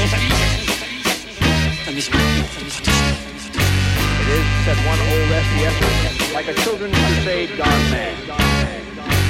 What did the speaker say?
It is, said one old SES, like a children's crusade gone mad.